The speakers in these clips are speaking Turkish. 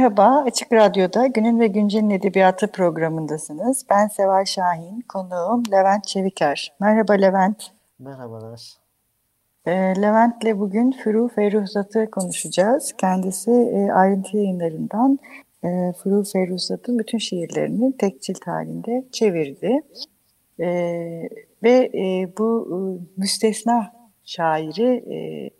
Merhaba, Açık Radyo'da Günün ve Güncel'in Edebiyatı programındasınız. Ben Seval Şahin, konuğum Levent Çeviker. Merhaba Levent. Merhabalar. E, Levent'le bugün Furu Ferruhzat'ı konuşacağız. Kendisi e, ayrıntı yayınlarından e, Furu Ferruhzat'ın bütün şiirlerini tek cilt halinde çevirdi. E, ve e, bu e, müstesna şairi e,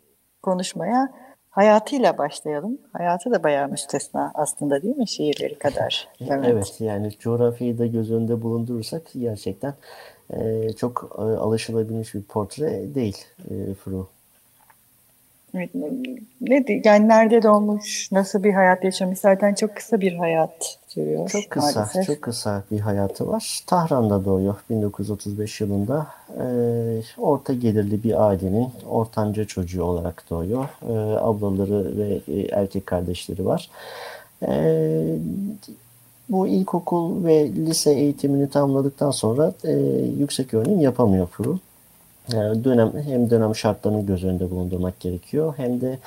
konuşmaya hayatıyla başlayalım. Hayatı da bayağı müstesna aslında değil mi şiirleri kadar? Evet, evet yani coğrafyayı da göz önünde bulundurursak gerçekten e, çok e, alışılabilmiş bir portre değil e, Fru. Ne, yani nerede doğmuş, nasıl bir hayat yaşamış zaten çok kısa bir hayat sürüyor. Çok kısa, maalesef. çok kısa bir hayatı var. Tahran'da doğuyor 1935 yılında. E, orta gelirli bir ailenin ortanca çocuğu olarak doğuyor. E, ablaları ve e, erkek kardeşleri var. E, bu ilkokul ve lise eğitimini tamamladıktan sonra e, yüksek öğrenim yapamıyor Furu. Yani dönem hem dönem şartlarını göz önünde bulundurmak gerekiyor hem de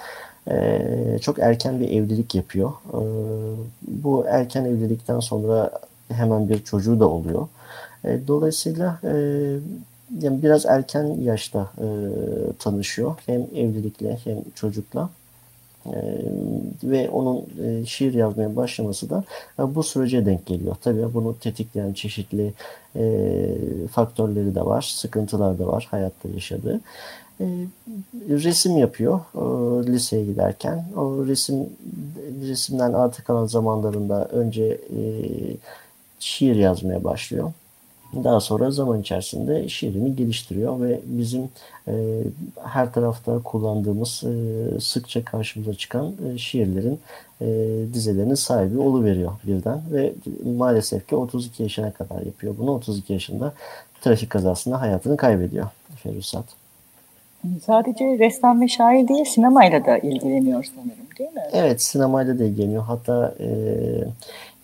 e, çok erken bir evlilik yapıyor. E, bu erken evlilikten sonra hemen bir çocuğu da oluyor. E, dolayısıyla e, yani biraz erken yaşta e, tanışıyor hem evlilikle hem çocukla. Ee, ve onun e, şiir yazmaya başlaması da e, bu sürece denk geliyor. Tabii bunu tetikleyen çeşitli e, faktörleri de var, sıkıntılar da var hayatta yaşadığı. Resim yapıyor liseye giderken. O resim resimden artık kalan zamanlarında önce şiir yazmaya başlıyor. Daha sonra zaman içerisinde şiirini geliştiriyor ve bizim e, her tarafta kullandığımız e, sıkça karşımıza çıkan e, şiirlerin e, dizelerinin sahibi oluveriyor birden ve maalesef ki 32 yaşına kadar yapıyor bunu. 32 yaşında trafik kazasında hayatını kaybediyor Ferusat. Sadece ressam ve şair değil sinemayla da ilgileniyor sanırım değil mi? Evet sinemayla da ilgileniyor. Hatta e,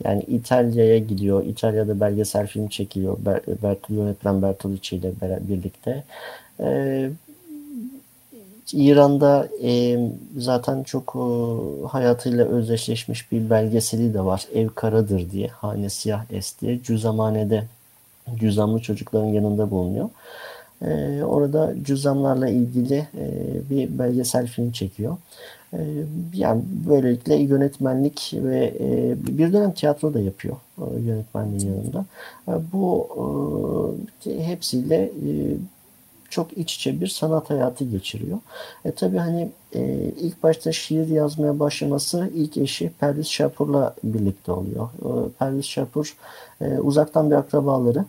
yani İtalya'ya gidiyor. İtalya'da belgesel film çekiliyor. Ber, Bert, yönetmen Bertolucci ile birlikte. Ee, İran'da e, zaten çok e, hayatıyla özdeşleşmiş bir belgeseli de var. Ev Karadır diye. Hane Siyah Es diye. Cüzamane'de cüzamlı çocukların yanında bulunuyor. E, orada cüzamlarla ilgili e, bir belgesel film çekiyor. Ee, yani böylelikle yönetmenlik ve e, bir dönem tiyatro da yapıyor e, yönetmenliğin yanında. E, bu hepsiyle çok iç içe bir sanat hayatı geçiriyor. E tabi hani ilk başta şiir yazmaya başlaması ilk eşi Perviz Şapur'la birlikte oluyor. Perviz Şapur uzaktan bir akrabaları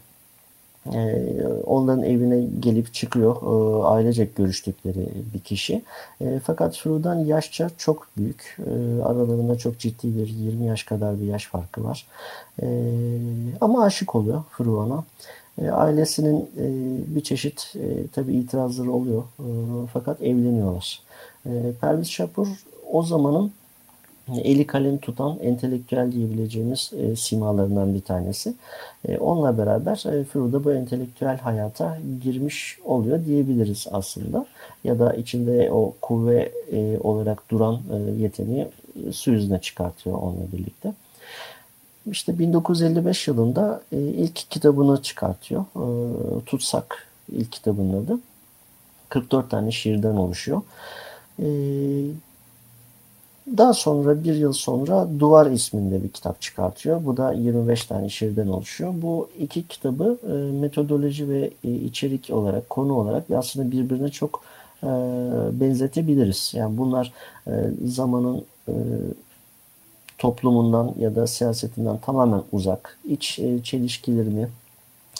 e, onların evine gelip çıkıyor. E, ailecek görüştükleri bir kişi. E, fakat Furu'dan yaşça çok büyük. Aralarında çok ciddi bir 20 yaş kadar bir yaş farkı var. Ama aşık oluyor. E, ailesinin e, bir çeşit e, tabii itirazları oluyor. Fakat evleniyorlar. E, Perviz Şapur o zamanın eli kalem tutan entelektüel diyebileceğimiz e, simalarından bir tanesi. E, onunla beraber e, Furu'da bu entelektüel hayata girmiş oluyor diyebiliriz aslında. Ya da içinde o kuvve e, olarak duran e, yeteneği su yüzüne çıkartıyor onunla birlikte. İşte 1955 yılında e, ilk kitabını çıkartıyor. E, Tutsak ilk kitabının adı. 44 tane şiirden oluşuyor. E, daha sonra bir yıl sonra Duvar isminde bir kitap çıkartıyor. Bu da 25 tane şiirden oluşuyor. Bu iki kitabı e, metodoloji ve e, içerik olarak, konu olarak aslında birbirine çok e, benzetebiliriz. Yani bunlar e, zamanın e, toplumundan ya da siyasetinden tamamen uzak, iç e, çelişkilerini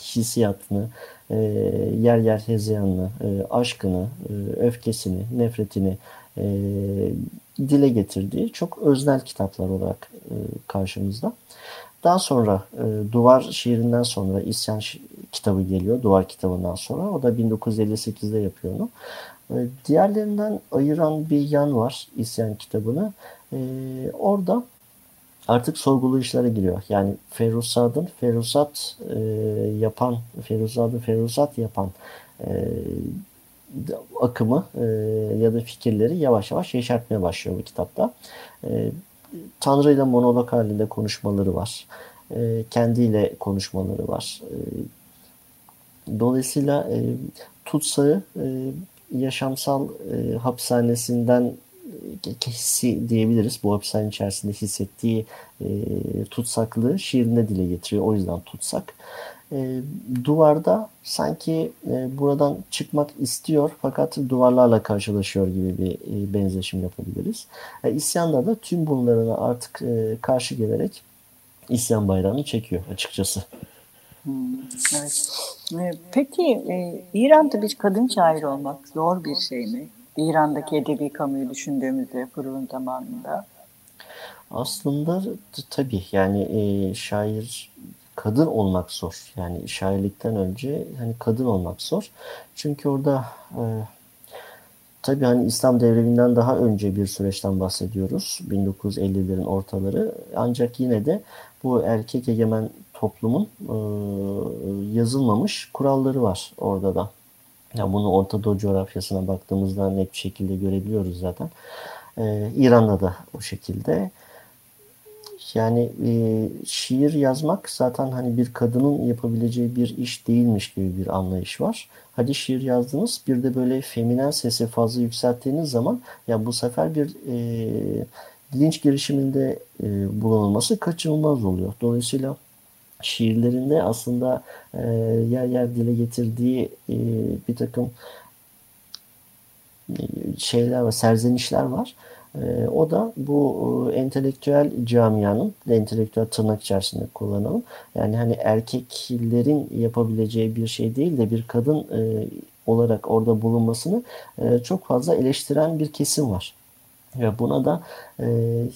hissiyatını, e, yer yer hezeyanını, e, aşkını, e, öfkesini, nefretini e, dile getirdiği çok öznel kitaplar olarak e, karşımızda. Daha sonra e, Duvar şiirinden sonra İsyan kitabı geliyor. Duvar kitabından sonra. O da 1958'de yapıyor onu. E, diğerlerinden ayıran bir yan var İsyan kitabını. E, orada artık sorgulu işlere giriyor. Yani Ferrusad'ın Ferrusat e, yapan, Ferrusad'ın Ferrusat yapan e, akımı e, ya da fikirleri yavaş yavaş yeşertmeye başlıyor bu kitapta. E, Tanrı ile monolog halinde konuşmaları var. E, kendiyle konuşmaları var. E, dolayısıyla e, tutsağı e, yaşamsal e, hapishanesinden hissi diyebiliriz. Bu hapishane içerisinde hissettiği e, tutsaklığı şiirinde dile getiriyor. O yüzden tutsak. E, duvarda sanki e, buradan çıkmak istiyor fakat duvarlarla karşılaşıyor gibi bir e, benzeşim yapabiliriz. E, isyanda da tüm bunlarına artık e, karşı gelerek isyan bayrağını çekiyor açıkçası. Hmm, evet. E, peki e, İran'da bir kadın şair olmak zor bir şey mi? İran'daki edebi kamuyu düşündüğümüzde Fırıl'ın zamanında. Aslında tabii yani e, şair kadın olmak zor. Yani şairlikten önce hani kadın olmak zor. Çünkü orada e, tabii hani İslam devriminden daha önce bir süreçten bahsediyoruz. 1950'lerin ortaları. Ancak yine de bu erkek egemen toplumun e, yazılmamış kuralları var orada da. Yani bunu Orta Doğu coğrafyasına baktığımızda net bir şekilde görebiliyoruz zaten. Ee, İran'da da o şekilde. Yani e, şiir yazmak zaten hani bir kadının yapabileceği bir iş değilmiş gibi bir anlayış var. Hadi şiir yazdınız bir de böyle feminen sesi fazla yükselttiğiniz zaman ya bu sefer bir e, linç girişiminde e, bulunulması kaçınılmaz oluyor. Dolayısıyla şiirlerinde aslında e, yer yer dile getirdiği e, bir takım e, şeyler var, serzenişler var. E, o da bu e, entelektüel camianın, entelektüel tırnak içerisinde kullanalım. Yani hani erkeklerin yapabileceği bir şey değil de bir kadın e, olarak orada bulunmasını e, çok fazla eleştiren bir kesim var. Ve buna da e,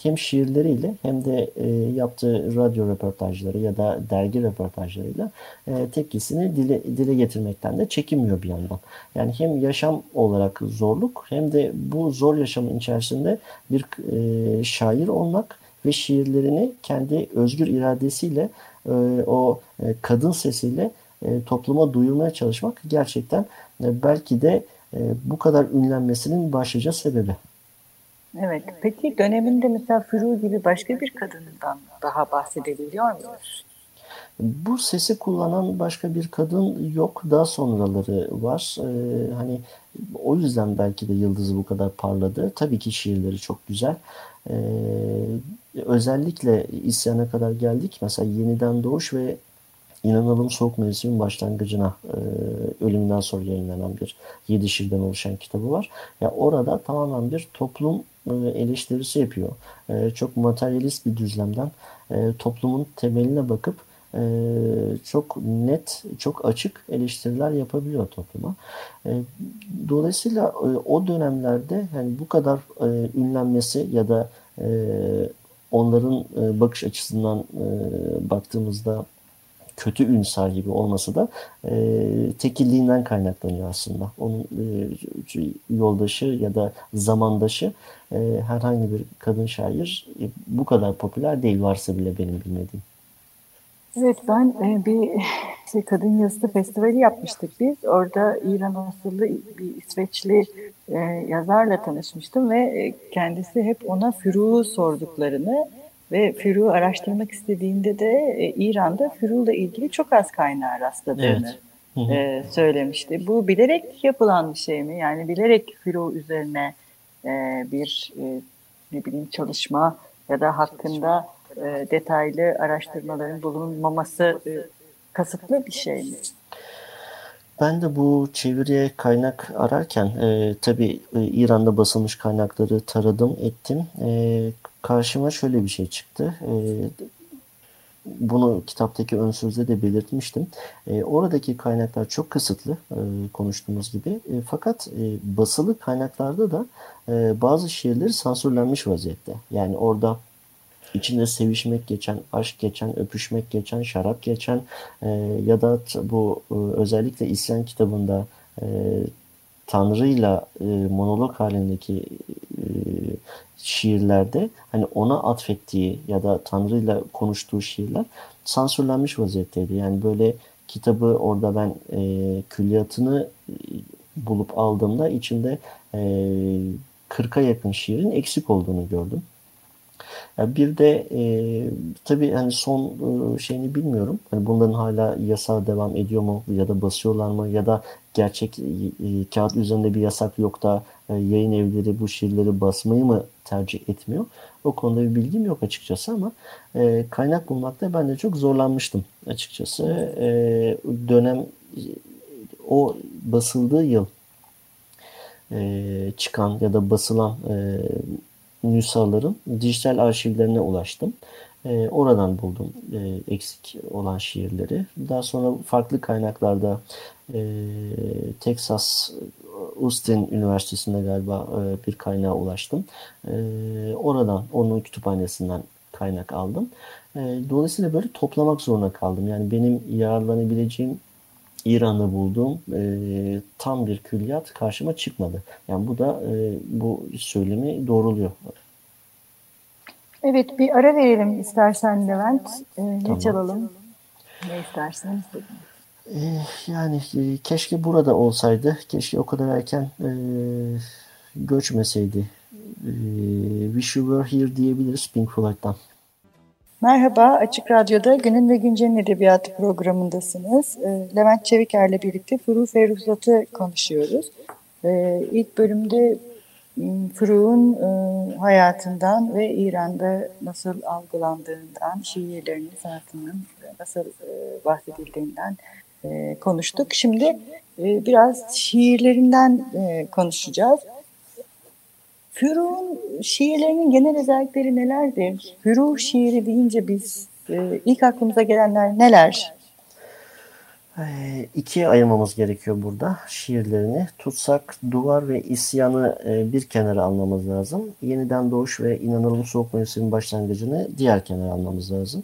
hem şiirleriyle hem de e, yaptığı radyo röportajları ya da dergi röportajlarıyla e, tepkisini dile, dile getirmekten de çekinmiyor bir yandan. Yani hem yaşam olarak zorluk hem de bu zor yaşamın içerisinde bir e, şair olmak ve şiirlerini kendi özgür iradesiyle e, o e, kadın sesiyle e, topluma duyurmaya çalışmak gerçekten e, belki de e, bu kadar ünlenmesinin başlıca sebebi. Evet. Peki döneminde mesela Furu gibi başka bir kadından daha bahsedebiliyor muyuz? Bu sesi kullanan başka bir kadın yok. Daha sonraları var. Ee, hani o yüzden belki de yıldızı bu kadar parladı. Tabii ki şiirleri çok güzel. Ee, özellikle isyana kadar geldik. Mesela Yeniden Doğuş ve İnanalım Soğuk Mevsimin Başlangıcına e, ölümünden sonra yayınlanan bir yedi şiirden oluşan kitabı var. Ya orada tamamen bir toplum e, eleştirisi yapıyor. E, çok materyalist bir düzlemden e, toplumun temeline bakıp çok net, çok açık eleştiriler yapabiliyor topluma. Dolayısıyla o dönemlerde yani bu kadar ünlenmesi ya da onların bakış açısından baktığımızda kötü ün sahibi olması da e, tekilliğinden kaynaklanıyor aslında. Onun e, yoldaşı ya da zamandaşı e, herhangi bir kadın şair e, bu kadar popüler değil varsa bile benim bilmediğim. Evet ben e, bir şey, kadın yazısı festivali yapmıştık biz. Orada İran asıllı bir İsveçli e, yazarla tanışmıştım ve e, kendisi hep ona Füruk'u sorduklarını ve Füruk'u araştırmak istediğinde de e, İran'da Füruk'la ilgili çok az kaynağa rastladığını evet. e, söylemişti. Bu bilerek yapılan bir şey mi? Yani bilerek Füruk üzerine e, bir e, ne bileyim çalışma ya da hakkında e, detaylı araştırmaların bulunmaması e, kasıtlı bir şey mi? Ben de bu çeviriye kaynak ararken e, tabii e, İran'da basılmış kaynakları taradım ettim. E, karşıma şöyle bir şey çıktı. E, bunu kitaptaki ön sözde de belirtmiştim. E, oradaki kaynaklar çok kısıtlı e, konuştuğumuz gibi. E, fakat e, basılı kaynaklarda da e, bazı şiirleri sansürlenmiş vaziyette. Yani orada içinde sevişmek geçen, aşk geçen, öpüşmek geçen, şarap geçen e, ya da bu e, özellikle İsyan kitabında e, Tanrı'yla e, monolog halindeki e, şiirlerde hani ona atfettiği ya da Tanrı'yla konuştuğu şiirler sansürlenmiş vaziyetteydi. Yani böyle kitabı orada ben e, külliyatını e, bulup aldığımda içinde e, 40'a yakın şiirin eksik olduğunu gördüm. Bir de e, tabii hani son e, şeyini bilmiyorum. Hani bunların hala yasa devam ediyor mu ya da basıyorlar mı ya da gerçek e, e, kağıt üzerinde bir yasak yok da e, yayın evleri bu şiirleri basmayı mı tercih etmiyor? O konuda bir bilgim yok açıkçası ama e, kaynak bulmakta ben de çok zorlanmıştım açıkçası. E, dönem o basıldığı yıl e, çıkan ya da basılan e, nüshaların dijital arşivlerine ulaştım. E, oradan buldum e, eksik olan şiirleri. Daha sonra farklı kaynaklarda e, Texas Austin Üniversitesi'nde galiba e, bir kaynağa ulaştım. E, oradan, onun kütüphanesinden kaynak aldım. E, dolayısıyla böyle toplamak zorunda kaldım. Yani benim yararlanabileceğim İran'da bulduğum e, tam bir külliyat karşıma çıkmadı. Yani bu da e, bu söylemi doğruluyor. Evet bir ara verelim istersen Levent. E, ne tamam. çalalım? Ne istersen e, yani e, keşke burada olsaydı. Keşke o kadar erken e, göçmeseydi. E, Wish You Were Here diyebiliriz Pink Floyd'dan. Merhaba, Açık Radyo'da Günün ve Güncel'in Edebiyatı programındasınız. Ee, Levent Çeviker'le birlikte Furu Ferruhsat'ı konuşuyoruz. Ee, ilk bölümde Furu'nun ıı, hayatından ve İran'da nasıl algılandığından, şiirlerinin, sanatının nasıl ıı, bahsedildiğinden konuştuk. Şimdi biraz şiirlerinden konuşacağız. Füruh'un şiirlerinin genel özellikleri nelerdir? Füruh şiiri deyince biz e, ilk aklımıza gelenler neler? E, ikiye ayırmamız gerekiyor burada şiirlerini. Tutsak, Duvar ve isyanı e, bir kenara almamız lazım. Yeniden Doğuş ve İnanılmaz Soğuk Mevsim'in başlangıcını diğer kenara almamız lazım.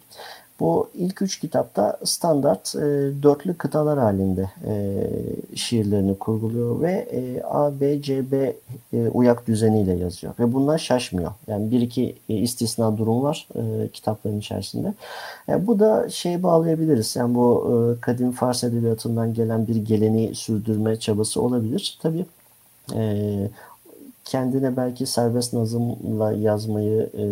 Bu ilk üç kitapta standart e, dörtlü kıtalar halinde e, şiirlerini kurguluyor ve e, A, B, C, B e, uyak düzeniyle yazıyor. Ve bunlar şaşmıyor. Yani bir iki e, istisna durum var e, kitapların içerisinde. E, bu da şey bağlayabiliriz. Yani bu e, kadim Fars edebiyatından gelen bir geleneği sürdürme çabası olabilir. Tabii e, kendine belki serbest nazımla yazmayı e,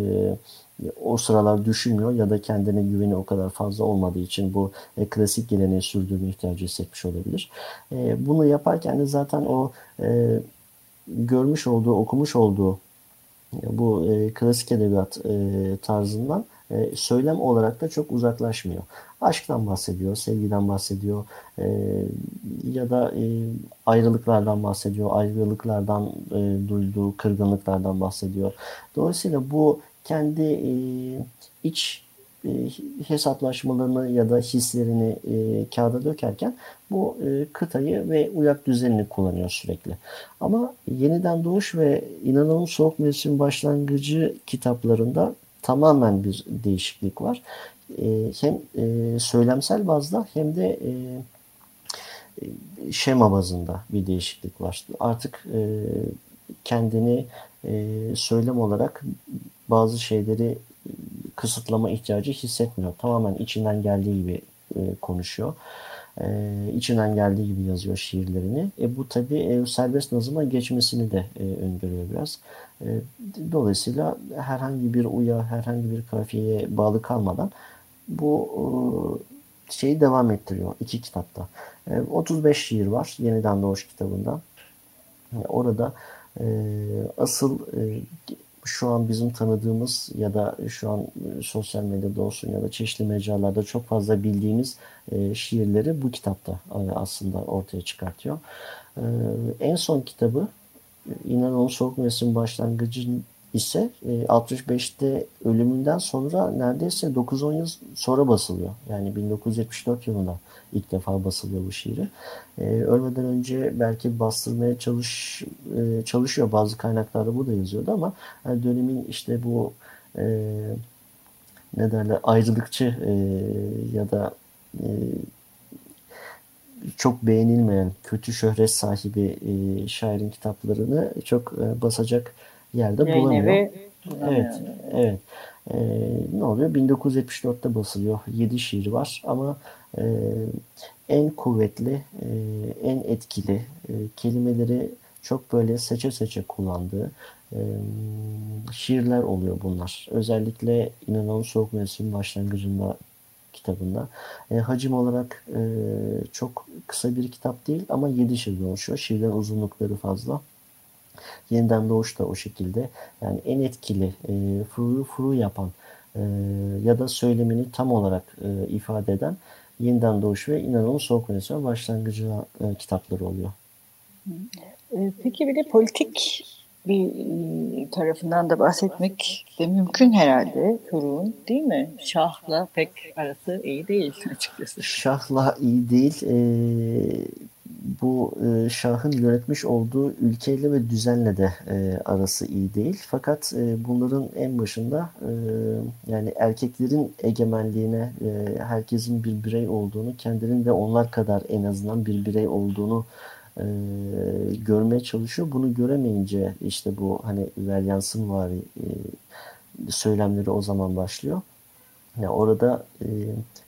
o sıralar düşünmüyor ya da kendine güveni o kadar fazla olmadığı için bu e, klasik geleneği sürdürme ihtiyacı hissetmiş olabilir. E, bunu yaparken de zaten o e, görmüş olduğu, okumuş olduğu e, bu e, klasik edebiyat e, tarzından e, söylem olarak da çok uzaklaşmıyor. Aşktan bahsediyor, sevgiden bahsediyor e, ya da e, ayrılıklardan bahsediyor, ayrılıklardan e, duyduğu kırgınlıklardan bahsediyor. Dolayısıyla bu kendi e, iç e, hesaplaşmalarını ya da hislerini e, kağıda dökerken bu e, kıtayı ve uyak düzenini kullanıyor sürekli. Ama Yeniden Doğuş ve İnanılmaz Soğuk Mevsim Başlangıcı kitaplarında tamamen bir değişiklik var. E, hem e, söylemsel bazda hem de e, şema bazında bir değişiklik var. Artık e, kendini e, söylem olarak bazı şeyleri e, kısıtlama ihtiyacı hissetmiyor. Tamamen içinden geldiği gibi e, konuşuyor. E, içinden geldiği gibi yazıyor şiirlerini. E, bu tabi e, serbest nazıma geçmesini de e, öngörüyor biraz. E, dolayısıyla herhangi bir uya, herhangi bir kafiyeye bağlı kalmadan bu e, şeyi devam ettiriyor iki kitapta. E, 35 şiir var Yeniden Doğuş kitabında. E, orada e, asıl e, şu an bizim tanıdığımız ya da şu an e, sosyal medyada olsun ya da çeşitli mecralarda çok fazla bildiğimiz e, şiirleri bu kitapta e, aslında ortaya çıkartıyor. En son kitabı İnanılmaz Soğuk Mevsim Başlangıcı ise 65'te ölümünden sonra neredeyse 9-10 yıl sonra basılıyor. Yani 1974 yılında ilk defa basılıyor bu şiiri. Ölmeden önce belki bastırmaya çalış çalışıyor. Bazı kaynaklarda bu da yazıyordu ama dönemin işte bu ne derler ayrılıkçı ya da çok beğenilmeyen, kötü şöhret sahibi e, şairin kitaplarını çok e, basacak yerde Yayın bulamıyor. Evi, evet, evet. E, ne oluyor? 1974'te basılıyor. 7 şiir var ama e, en kuvvetli, e, en etkili e, kelimeleri çok böyle seçe seçe kullandığı e, şiirler oluyor bunlar. Özellikle İnanın Soğuk Mevsim başlangıcında kitabında. E, hacim olarak e, çok kısa bir kitap değil ama 7 şiirden oluşuyor. Şiirden uzunlukları fazla. Yeniden Doğuş da o şekilde. Yani en etkili e, furu furu yapan e, ya da söylemini tam olarak e, ifade eden Yeniden Doğuş ve İnanıl'ın Soğuk Venesiyon başlangıcı e, kitapları oluyor. E, peki bir de politik bir e, tarafından da bahsetmek de mümkün herhalde Kurun değil mi? Şah'la pek arası iyi değil açıkçası. Şah'la iyi değil. Ee, bu e, Şah'ın yönetmiş olduğu ülkeyle ve düzenle de e, arası iyi değil. Fakat e, bunların en başında e, yani erkeklerin egemenliğine e, herkesin bir birey olduğunu, kendinin de onlar kadar en azından bir birey olduğunu e, görmeye çalışıyor. Bunu göremeyince işte bu hani Veryans'ın var e, söylemleri o zaman başlıyor. Yani orada e,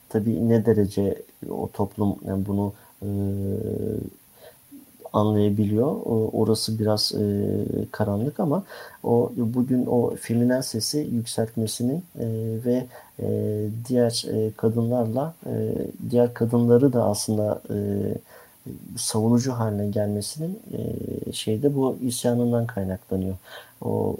tabii ne derece o toplum yani bunu e, anlayabiliyor. Orası biraz e, karanlık ama o bugün o feminen sesi yükseltmesinin e, ve e, diğer e, kadınlarla e, diğer kadınları da aslında e, savunucu haline gelmesinin e, şeyde bu isyanından kaynaklanıyor. O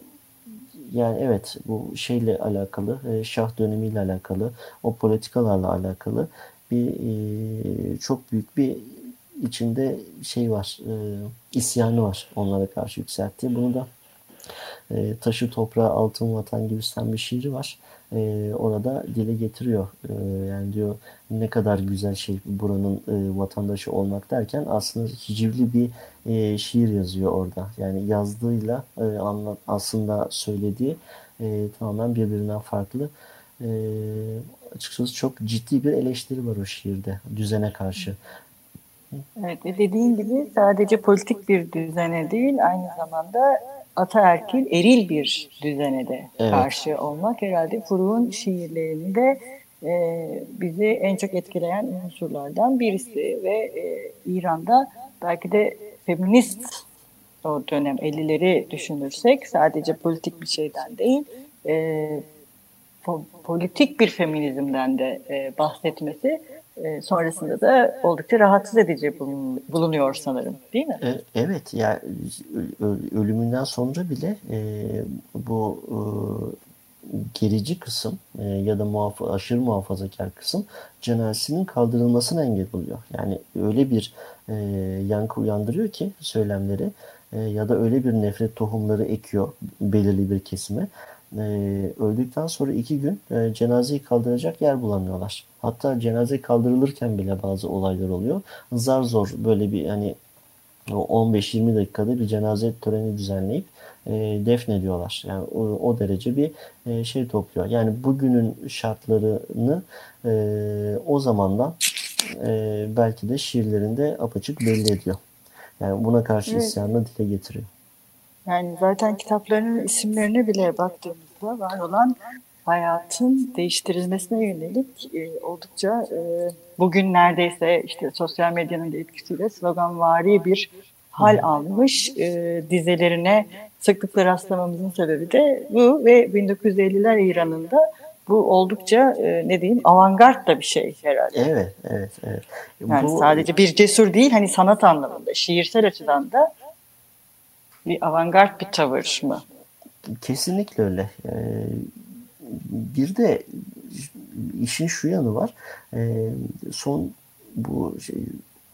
yani evet bu şeyle alakalı, e, Şah dönemiyle alakalı, o politikalarla alakalı bir çok büyük bir içinde şey var, isyanı var onlara karşı yükselttiği. Bunu da Taşı Toprağı Altın Vatan gibisinden bir şiiri var orada dile getiriyor. Yani diyor ne kadar güzel şey buranın vatandaşı olmak derken aslında hicivli bir şiir yazıyor orada. Yani yazdığıyla aslında söylediği tamamen birbirinden farklı. Açıkçası çok ciddi bir eleştiri var o şiirde düzene karşı. Evet ve dediğin gibi sadece politik bir düzene değil aynı zamanda ataerkil, eril bir düzene de evet. karşı olmak herhalde Furuk'un şiirlerinde e, bizi en çok etkileyen unsurlardan birisi ve e, İran'da belki de feminist o dönem 50'leri düşünürsek sadece politik bir şeyden değil e, po politik bir feminizmden de e, bahsetmesi e, sonrasında da oldukça rahatsız edici bulunuyor sanırım değil mi? E, evet yani ölümünden sonra bile e, bu gerici kısım ya da muhaf aşırı muhafazakar kısım cenazesinin kaldırılmasına engel oluyor. Yani öyle bir yankı uyandırıyor ki söylemleri ya da öyle bir nefret tohumları ekiyor belirli bir kesime e, öldükten sonra iki gün e, cenazeyi kaldıracak yer bulamıyorlar. Hatta cenaze kaldırılırken bile bazı olaylar oluyor. Zar zor böyle bir hani 15-20 dakikada bir cenaze töreni düzenleyip e, defnediyorlar. Yani o, o derece bir e, şey topluyor. Yani bugünün şartlarını e, o zamandan e, belki de şiirlerinde apaçık belli ediyor. Yani buna karşı evet. isyanını dile getiriyor. Yani zaten kitaplarının isimlerine bile baktığımızda var olan hayatın değiştirilmesine yönelik e, oldukça e, bugün neredeyse işte sosyal medyanın da etkisiyle sloganvari bir hal almış e, dizelerine sıklıkla rastlamamızın sebebi de bu ve 1950'ler İran'ında bu oldukça e, ne diyeyim avantgard da bir şey herhalde. Evet, evet, evet. Yani bu... sadece bir cesur değil hani sanat anlamında, şiirsel açıdan da bir avantgard bir tavır mı? Kesinlikle öyle. Ee, bir de işin şu yanı var. Ee, son bu şey,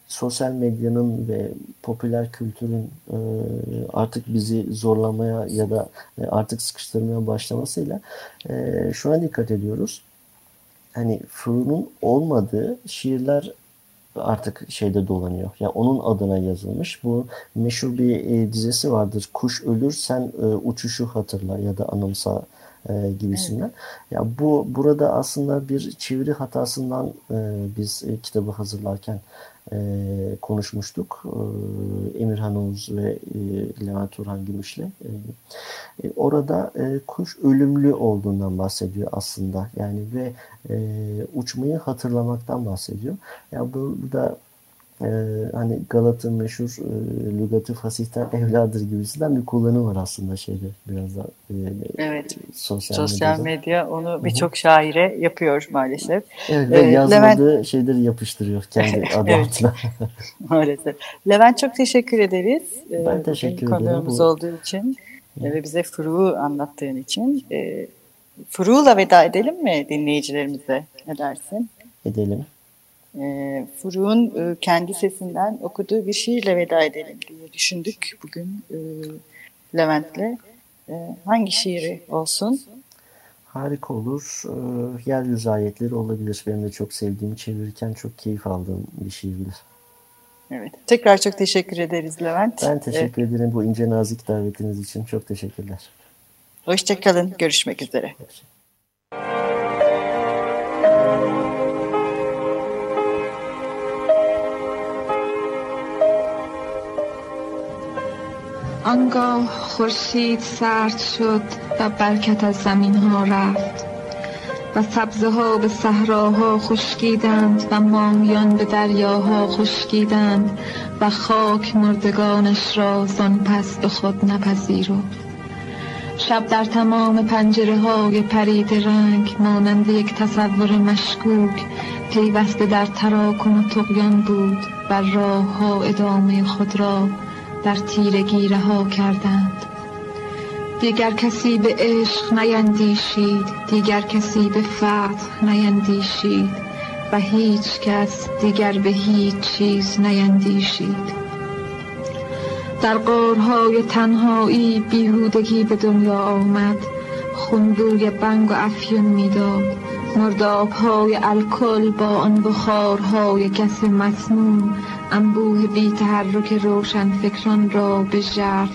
sosyal medyanın ve popüler kültürün e, artık bizi zorlamaya ya da e, artık sıkıştırmaya başlamasıyla e, şuna dikkat ediyoruz. Hani Furu'nun olmadığı şiirler artık şeyde dolanıyor. Ya yani onun adına yazılmış. Bu meşhur bir e, dizesi vardır. Kuş ölür sen e, uçuşu hatırla ya da anımsa e, gibisinden. Evet. Ya bu burada aslında bir çeviri hatasından e, biz e, kitabı hazırlarken e, konuşmuştuk. E, Emirhan Oğuz ve e, Levent Orhan Gümüş'le. E, e, orada e, kuş ölümlü olduğundan bahsediyor aslında. Yani ve e, uçmayı hatırlamaktan bahsediyor. Ya yani burada e, hani Galat'ın meşhur e, lügatı fasihten evladır gibisinden bir kullanım var aslında şeyde biraz da e, evet. sosyal, sosyal medya onu birçok şaire yapıyor maalesef. Evet, ve ee, yazmadığı Levent... şeyleri yapıştırıyor kendi adı altına. maalesef. Levent çok teşekkür ederiz. Ben teşekkür ederim. Konuğumuz bu... olduğu için Hı. ve bize Furu'u anlattığın için. E, Furu'la veda edelim mi dinleyicilerimize? Ne dersin? Edelim e, Furuk'un e, kendi sesinden okuduğu bir şiirle veda edelim diye düşündük bugün e, Levent'le. E, hangi şiiri olsun? Harika olur. E, yeryüzü ayetleri olabilir. Benim de çok sevdiğim, çevirirken çok keyif aldığım bir şiirdir. Evet. Tekrar çok teşekkür ederiz Levent. Ben teşekkür evet. ederim bu ince nazik davetiniz için. Çok teşekkürler. Hoşçakalın. Görüşmek üzere. Hoşçakalın. آنگاه خورشید سرد شد و برکت از زمین ها رفت و سبزه ها به صحراها خشکیدند و ماهیان به دریاها خشکیدند و خاک مردگانش را زان پس به خود نپذیرفت. شب در تمام پنجره های پرید رنگ مانند یک تصور مشکوک پیوسته در تراکم و تقیان بود و راه ها ادامه خود را در تیرگی رها کردند. دیگر کسی به عشق نیندیشید دیگر کسی به فتح نیندیشید و هیچ کس دیگر به هیچ چیز نیندیشید. در قارهای تنهایی بیهودگی به دنیا آمد خونبوی بنگ و افیون می‌داد. مردابهای الکل با آن بخارهای گس مسموم انبوه بی تحرک روشن فکران را به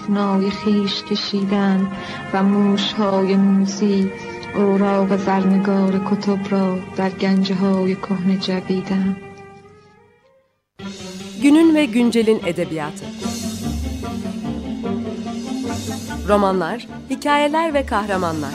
نای خیش کشیدن و موشهای موزی اوراق زرنگار کتب را در گنجه های کهنه جویدن Günün ve güncelin edebiyatı Romanlar, hikayeler ve kahramanlar